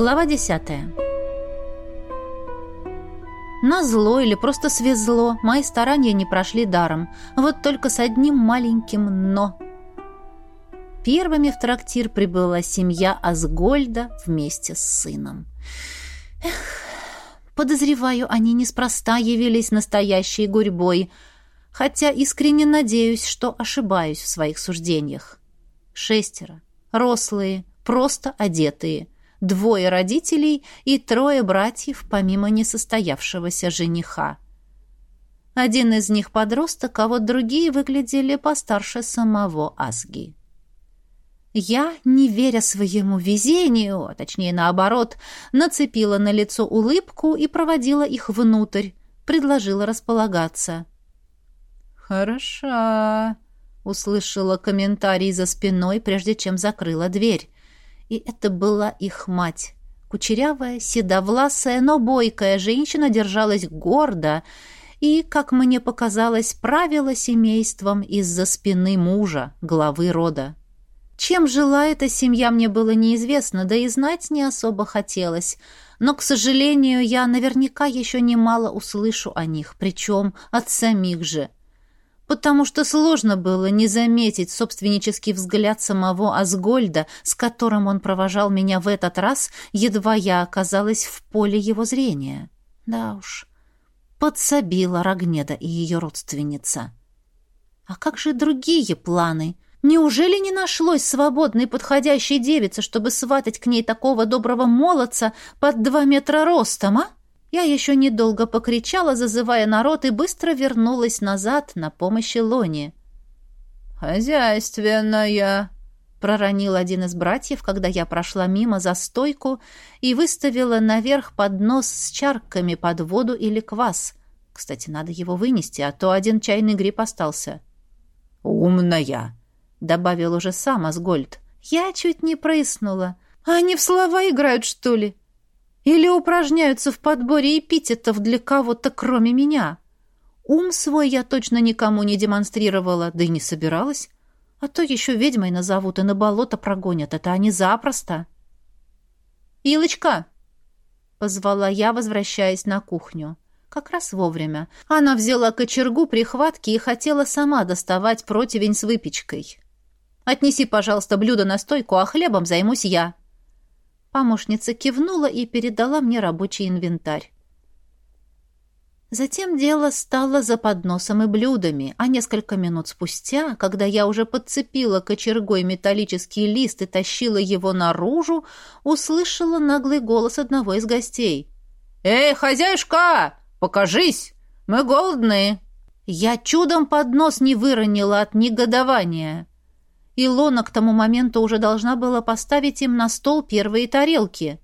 Глава десятая. Назло или просто свезло, мои старания не прошли даром. Вот только с одним маленьким «но». Первыми в трактир прибыла семья Асгольда вместе с сыном. Эх, подозреваю, они неспроста явились настоящей гурьбой, хотя искренне надеюсь, что ошибаюсь в своих суждениях. Шестеро, рослые, просто одетые – двое родителей и трое братьев, помимо несостоявшегося жениха. Один из них подросток, а вот другие выглядели постарше самого Асги. Я, не веря своему везению, а точнее наоборот, нацепила на лицо улыбку и проводила их внутрь, предложила располагаться. «Хороша», — услышала комментарий за спиной, прежде чем закрыла дверь и это была их мать. Кучерявая, седовласая, но бойкая женщина держалась гордо и, как мне показалось, правила семейством из-за спины мужа, главы рода. Чем жила эта семья, мне было неизвестно, да и знать не особо хотелось. Но, к сожалению, я наверняка еще немало услышу о них, причем от самих же потому что сложно было не заметить собственнический взгляд самого Асгольда, с которым он провожал меня в этот раз, едва я оказалась в поле его зрения. Да уж, подсобила Рогнеда и ее родственница. А как же другие планы? Неужели не нашлось свободной подходящей девицы, чтобы сватать к ней такого доброго молодца под два метра ростом, а? Я еще недолго покричала, зазывая народ, и быстро вернулась назад на помощь Илоне. «Хозяйственная», — проронил один из братьев, когда я прошла мимо за стойку и выставила наверх поднос с чарками под воду или квас. Кстати, надо его вынести, а то один чайный гриб остался. «Умная», — добавил уже сам Асгольд. Я чуть не прыснула. «Они в слова играют, что ли?» Или упражняются в подборе эпитетов для кого-то, кроме меня? Ум свой я точно никому не демонстрировала, да и не собиралась. А то еще ведьмой назовут и на болото прогонят. Это они запросто. «Илочка!» — позвала я, возвращаясь на кухню. Как раз вовремя. Она взяла кочергу прихватки и хотела сама доставать противень с выпечкой. «Отнеси, пожалуйста, блюдо на стойку, а хлебом займусь я». Помощница кивнула и передала мне рабочий инвентарь. Затем дело стало за подносом и блюдами, а несколько минут спустя, когда я уже подцепила кочергой металлический лист и тащила его наружу, услышала наглый голос одного из гостей. «Эй, хозяюшка, покажись! Мы голодные!» Я чудом поднос не выронила от негодования. Илона к тому моменту уже должна была поставить им на стол первые тарелки.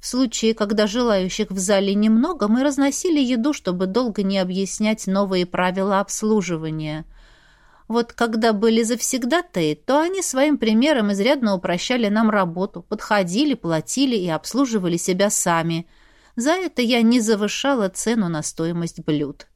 В случае, когда желающих в зале немного, мы разносили еду, чтобы долго не объяснять новые правила обслуживания. Вот когда были завсегдатые, то они своим примером изрядно упрощали нам работу, подходили, платили и обслуживали себя сами. За это я не завышала цену на стоимость блюд.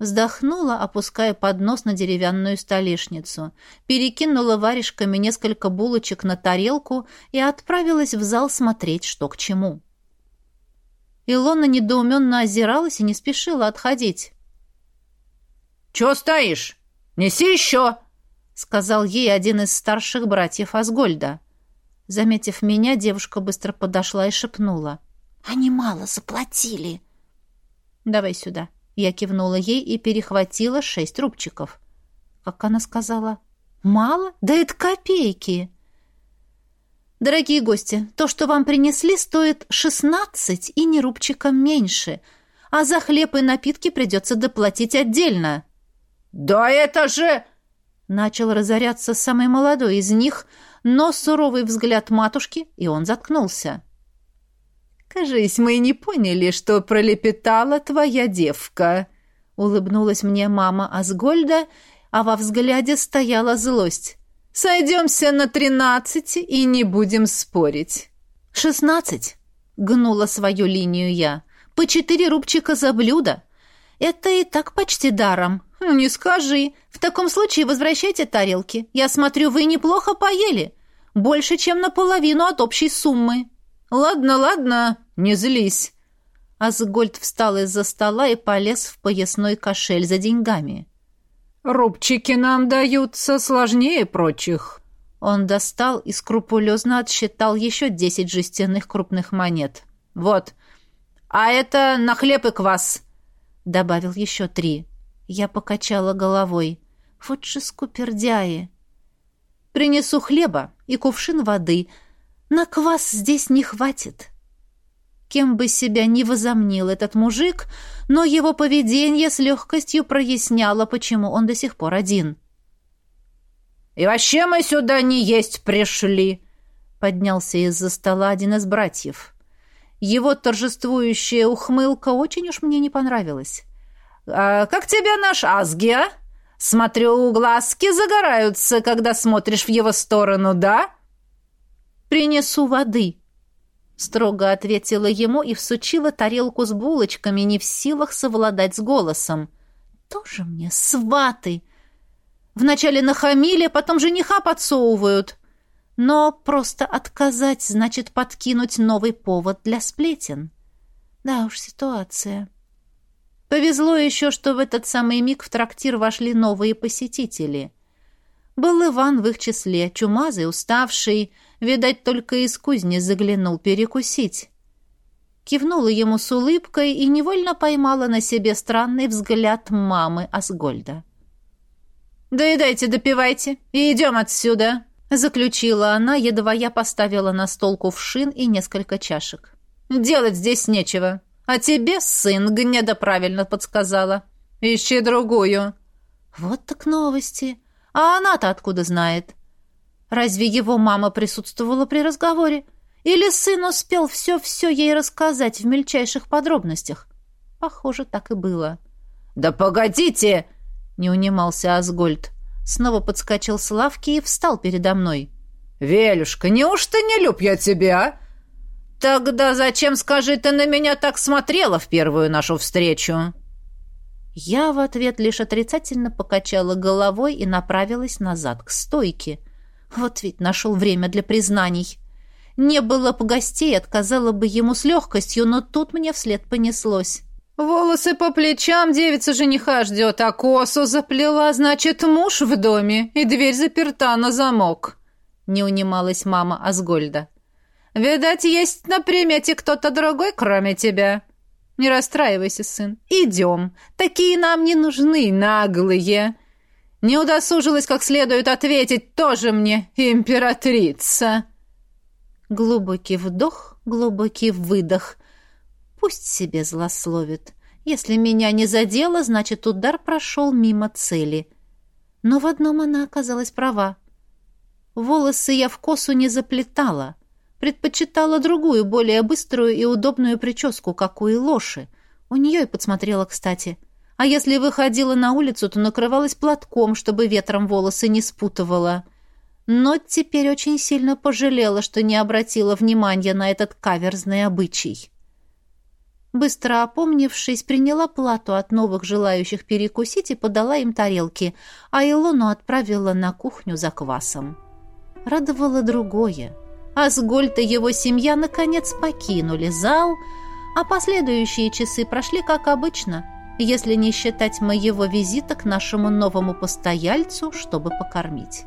Вздохнула, опуская поднос на деревянную столешницу, перекинула варежками несколько булочек на тарелку и отправилась в зал смотреть, что к чему. Илона недоуменно озиралась и не спешила отходить. «Чего стоишь? Неси еще!» — сказал ей один из старших братьев Асгольда. Заметив меня, девушка быстро подошла и шепнула. «Они мало заплатили». «Давай сюда», я кивнула ей и перехватила шесть рубчиков. Как она сказала? «Мало? Да это копейки!» «Дорогие гости, то, что вам принесли, стоит шестнадцать и не рубчиком меньше, а за хлеб и напитки придется доплатить отдельно». «Да это же...» Начал разоряться самый молодой из них, но суровый взгляд матушки, и он заткнулся. «Кажись, мы не поняли, что пролепетала твоя девка», — улыбнулась мне мама Асгольда, а во взгляде стояла злость. «Сойдемся на тринадцать и не будем спорить». «Шестнадцать», — гнула свою линию я. «По четыре рубчика за блюдо. Это и так почти даром». «Ну, «Не скажи. В таком случае возвращайте тарелки. Я смотрю, вы неплохо поели. Больше, чем наполовину от общей суммы». «Ладно, ладно, не злись». Асгольд встал из-за стола и полез в поясной кошель за деньгами. «Рубчики нам даются сложнее прочих». Он достал и скрупулезно отсчитал еще десять жестяных крупных монет. «Вот. А это на хлеб и квас», — добавил еще три. Я покачала головой. «Вот же скупердяи!» «Принесу хлеба и кувшин воды. На квас здесь не хватит». Кем бы себя ни возомнил этот мужик, но его поведение с легкостью проясняло, почему он до сих пор один. «И вообще мы сюда не есть пришли!» Поднялся из-за стола один из братьев. Его торжествующая ухмылка очень уж мне не понравилась. «А как тебе наш Азги, а? Смотрю, глазки загораются, когда смотришь в его сторону, да?» «Принесу воды», строго ответила ему и всучила тарелку с булочками, не в силах совладать с голосом. Тоже мне сваты. Вначале нахамили, потом жениха подсовывают. Но просто отказать значит подкинуть новый повод для сплетен. Да уж, ситуация. Повезло еще, что в этот самый миг в трактир вошли новые посетители. Был Иван в их числе, чумазый, уставший, Видать, только из кузни заглянул перекусить. Кивнула ему с улыбкой и невольно поймала на себе странный взгляд мамы Асгольда. «Доедайте, допивайте и идем отсюда», — заключила она, едва я поставила на стол кувшин и несколько чашек. «Делать здесь нечего. А тебе, сын, гнеда правильно подсказала. Ищи другую». «Вот так новости. А она-то откуда знает?» Разве его мама присутствовала при разговоре? Или сын успел все-все ей рассказать в мельчайших подробностях? Похоже, так и было. «Да погодите!» — не унимался Асгольд. Снова подскочил с лавки и встал передо мной. «Велюшка, неужто не люб я тебя?» «Тогда зачем, скажи, ты на меня так смотрела в первую нашу встречу?» Я в ответ лишь отрицательно покачала головой и направилась назад к стойке — вот ведь нашел время для признаний. Не было бы гостей, отказала бы ему с легкостью, но тут мне вслед понеслось. «Волосы по плечам девица жениха ждет, а косу заплела, значит, муж в доме, и дверь заперта на замок», — не унималась мама Асгольда. «Видать, есть на примете кто-то другой, кроме тебя». «Не расстраивайся, сын. Идем. Такие нам не нужны, наглые. Не удосужилась как следует ответить тоже мне императрица. Глубокий вдох, глубокий выдох. Пусть себе злословит. Если меня не задело, значит, удар прошел мимо цели. Но в одном она оказалась права. Волосы я в косу не заплетала. Предпочитала другую, более быструю и удобную прическу, как у Илоши. У нее и подсмотрела, кстати. — а если выходила на улицу, то накрывалась платком, чтобы ветром волосы не спутывала. Но теперь очень сильно пожалела, что не обратила внимания на этот каверзный обычай. Быстро опомнившись, приняла плату от новых желающих перекусить и подала им тарелки, а Илону отправила на кухню за квасом. Радовало другое. Асгольд и его семья наконец покинули зал, а последующие часы прошли как обычно — если не считать моего визита к нашему новому постояльцу, чтобы покормить.